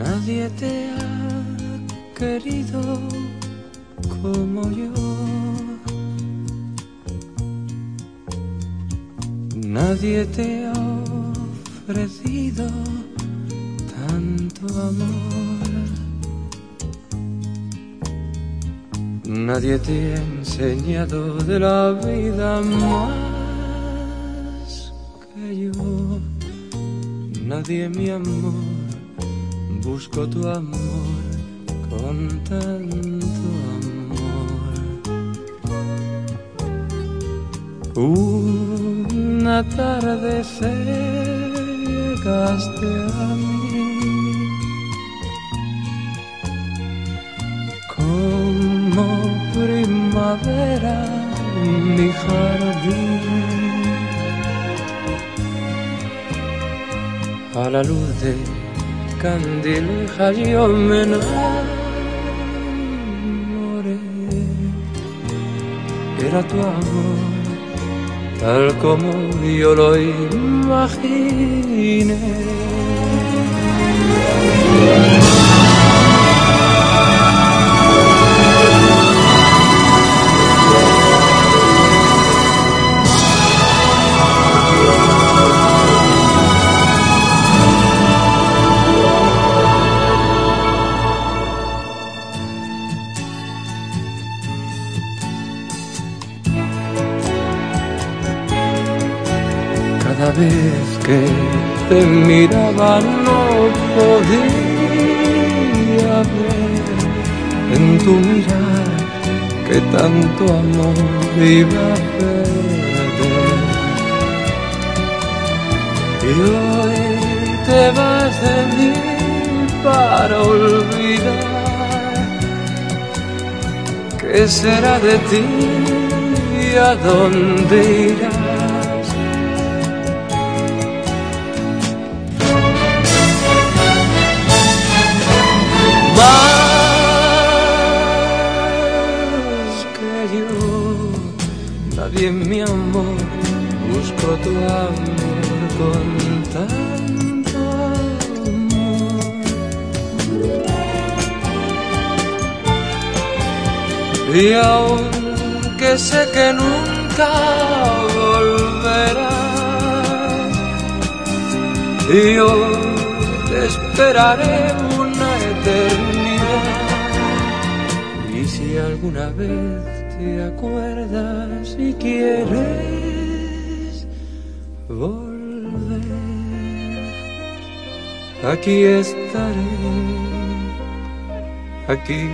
Nadie te ha querido como yo. Nadie te ha ofrecido tanto amor. Nadie te ha enseñado de la vida más que yo. Nadie mi amor busco tu amor con tanto amor. Una tarde llegaste a mí como primavera mi jardín. A la luz de candilejas yo me enamoré. Era tu amor, tal como yo lo imaginé. Cada vez que te miraba no podía ver en tu mirar que tanto amor iba a perder. Y hoy te vas de mí para olvidar. ¿Qué será de ti a dónde irás? Nadie mi amor busco tu amor con tanto amor. Y aunque sé que nunca volverás, yo te esperaré una eternidad. Y si alguna vez te acuerdas y quieres volver, aquí estaré, aquí.